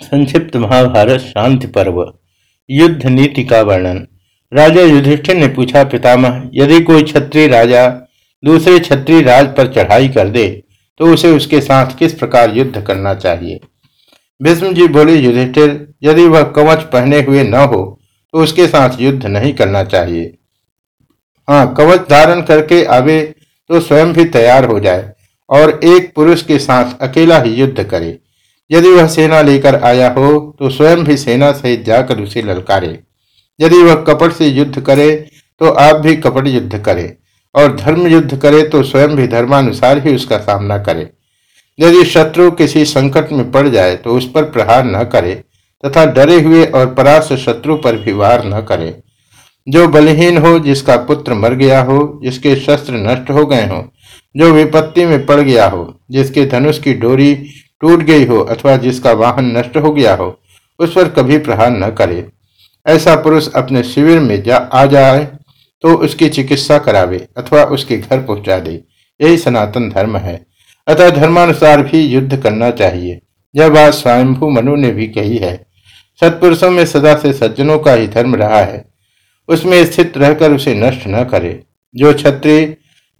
संक्षिप्त महाभारत शांति पर्व, युद्ध नीति का वर्णन। राजा युधिष्ठिर ने पूछा, पितामह, यदि कोई क्षत्रिय राजा दूसरे क्षत्रिय राज पर चढ़ाई कर दे तो उसे उसके साथ किस प्रकार युद्ध करना चाहिए? भीष्म जी बोले, युधिष्ठिर, यदि वह कवच पहने हुए न हो तो उसके साथ युद्ध नहीं करना चाहिए। हाँ कवच धारण करके आवे तो स्वयं भी तैयार हो जाए और एक पुरुष के साथ अकेला ही युद्ध करे। यदि वह सेना लेकर आया हो तो स्वयं भी सेना सहित जाकर उसे ललकारे। यदि वह कपट से युद्ध करे तो आप भी कपट युद्ध करे, और धर्म युद्ध करे तो स्वयं भी धर्मानुसार ही उसका सामना करे। यदि शत्रु किसी संकट में पड़ जाए तो उस पर प्रहार न करे, तथा डरे हुए और परास्त शत्रु पर भी वार न करे। जो बलहीन हो, जिसका पुत्र मर गया हो, जिसके शस्त्र नष्ट हो गए हो, जो विपत्ति में पड़ गया हो, जिसके धनुष की डोरी टूट गई हो अथवा जिसका वाहन नष्ट हो गया हो, उस पर कभी प्रहार न करे। ऐसा पुरुष अपने शिविर में जा आ जाए तो उसकी चिकित्सा करावे अथवा उसके घर पहुँचा दे। यही सनातन धर्म है। अतः धर्मानुसार भी युद्ध करना चाहिए। यह बात स्वयंभू मनु ने भी कही है। सत्पुरुषों में सदा से सज्जनों का ही धर्म रहा है। उसमें स्थित रहकर उसे नष्ट न करे। जो क्षत्रिय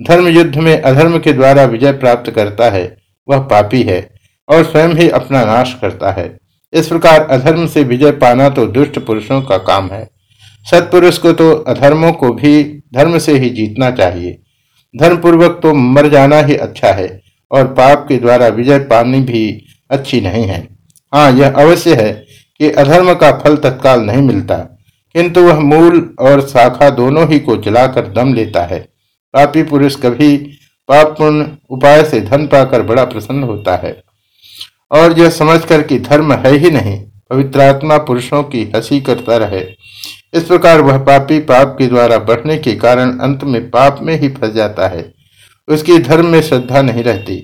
धर्म युद्ध में अधर्म के द्वारा विजय प्राप्त करता है, वह पापी है। और स्वयं ही अपना नाश करता है। इस प्रकार अधर्म से विजय पाना तो दुष्ट पुरुषों का काम है। सत्पुरुष को तो अधर्मों को भी धर्म से ही जीतना चाहिए। धर्म पूर्वक तो मर जाना ही अच्छा है और पाप के द्वारा विजय पानी भी अच्छी नहीं है। हाँ यह अवश्य है कि अधर्म का फल तत्काल नहीं मिलता, किंतु वह मूल और शाखा दोनों ही को जलाकर दम लेता है। पापी पुरुष कभी पापपूर्ण उपाय से धन पाकर बड़ा प्रसन्न होता है। और यह समझकर कि धर्म है ही नहीं पवित्रात्मा पुरुषों की हँसी करता रहे। इस प्रकार वह पापी पाप के द्वारा बढ़ने के कारण अंत में पाप में ही फंस जाता है। उसकी धर्म में श्रद्धा नहीं रहती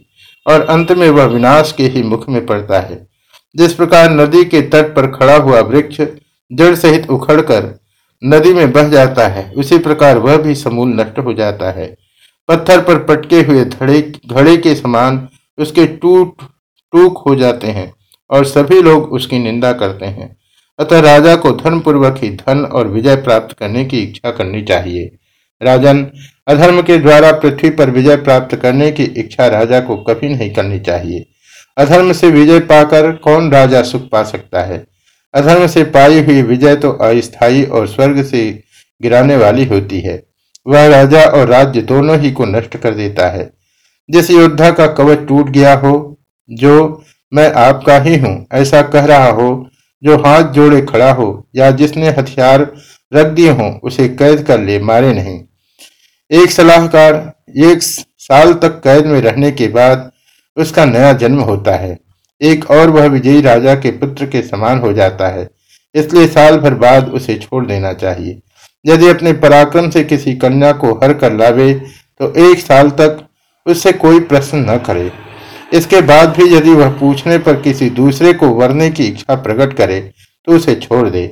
और अंत में वह विनाश के ही मुख में पड़ता है। जिस प्रकार नदी के तट पर खड़ा हुआ वृक्ष जड़ सहित उखड़कर नदी में बह जाता है, उसी प्रकार वह भी समूल नष्ट हो जाता है। पत्थर पर पटके हुए धड़े घड़े के समान उसके टूट टूक हो जाते हैं और सभी लोग उसकी निंदा करते हैं। अतः राजा को धर्म पूर्वक ही धन और विजय प्राप्त करने की इच्छा करनी चाहिए। राजन, अधर्म के द्वारा पृथ्वी पर विजय प्राप्त करने की इच्छा राजा को कभी नहीं करनी चाहिए। अधर्म से विजय पाकर कौन राजा सुख पा सकता है? अधर्म से पाई हुई विजय तो अस्थायी और स्वर्ग से गिराने वाली होती है। वह राजा और राज्य दोनों ही को नष्ट कर देता है। जिस योद्धा का कवच टूट गया हो जो मैं आपका ही हूँ, ऐसा कह रहा हो, जो हाथ जोड़े खड़ा हो, या जिसने हथियार रख दिए हो, उसे कैद कर ले, मारे नहीं। एक सलाहकार, एक साल तक कैद में रहने के बाद उसका नया जन्म होता है। एक और वह विजयी राजा के पुत्र के समान हो जाता है, इसलिए साल भर बाद उसे छोड़ देना चाहिए। यदि अपने पराक्रम से किसी कन्या को हर कर लावे तो एक साल तक उससे कोई प्रश्न न करे। इसके बाद भी यदि वह पूछने पर किसी दूसरे को वरने की इच्छा प्रकट करे तो उसे छोड़ दे।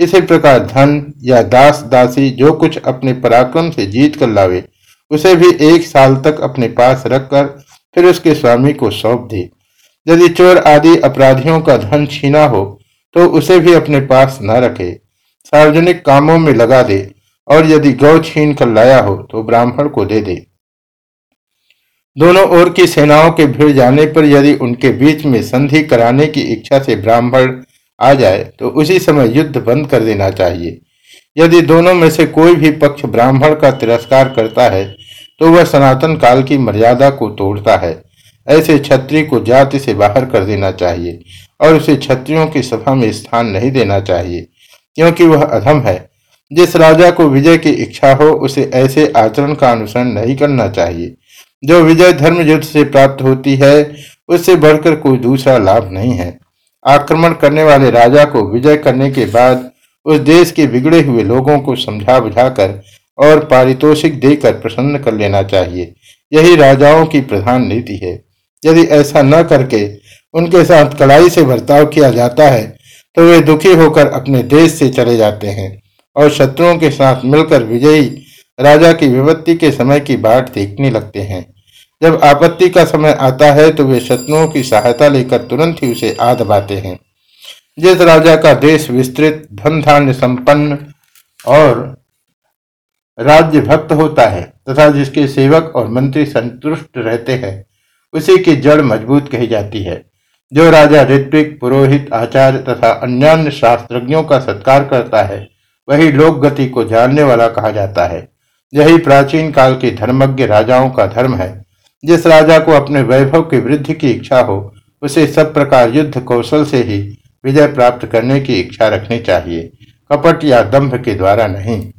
इसी प्रकार धन या दास, दासी जो कुछ अपने पराक्रम से जीत कर लावे, उसे भी एक साल तक अपने पास रखकर फिर उसके स्वामी को सौंप दे। यदि चोर आदि अपराधियों का धन छीना हो तो उसे भी अपने पास न रखे। सार्वजनिक कामों में लगा दे, और यदि गौ छीन कर लाया हो तो ब्राह्मण को दे दे। दोनों ओर की सेनाओं के भिड़ जाने पर यदि उनके बीच में संधि कराने की इच्छा से ब्राह्मण आ जाए तो उसी समय युद्ध बंद कर देना चाहिए। यदि दोनों में से कोई भी पक्ष ब्राह्मण का तिरस्कार करता है तो वह सनातन काल की मर्यादा को तोड़ता है। ऐसे छत्री को जाति से बाहर कर देना चाहिए और उसे छत्रियों की सभा में स्थान नहीं देना चाहिए, क्योंकि वह अधम है। जिस राजा को विजय की इच्छा हो, उसे ऐसे आचरण का अनुसरण नहीं करना चाहिए। जो विजय धर्म युद्ध से प्राप्त होती है, उससे बढ़कर कोई दूसरा लाभ नहीं है। आक्रमण करने वाले राजा को विजय करने के बाद उस देश के बिगड़े हुए लोगों को समझा बुझाकर और पारितोषिक देकर प्रसन्न कर लेना चाहिए। यही राजाओं की प्रधान नीति है। यदि ऐसा न करके उनके साथ कड़ाई से बर्ताव किया जाता है तो वे दुखी होकर अपने देश से चले जाते हैं और शत्रुओं के साथ मिलकर विजयी राजा की विपत्ति के समय की बाट देखने लगते हैं। जब आपत्ति का समय आता है तो वे शत्रुओं की सहायता लेकर तुरंत ही उसे आ दबाते हैं। जिस राजा का देश विस्तृत धन धान्य संपन्न और राज्य भक्त होता है, तथा जिसके सेवक और मंत्री संतुष्ट रहते हैं, उसी की जड़ मज़बूत कही जाती है। जो राजा ऋत्विक, पुरोहित, आचार्य तथा अन्य शास्त्रज्ञों का सत्कार करता है, वही लोक गति को जानने वाला कहा जाता है। यही प्राचीन काल के धर्मज्ञ राजाओं का धर्म है। जिस राजा को अपने वैभव की वृद्धि की इच्छा हो, उसे सब प्रकार युद्ध कौशल से ही विजय प्राप्त करने की इच्छा रखनी चाहिए। कपट या दंभ के द्वारा नहीं।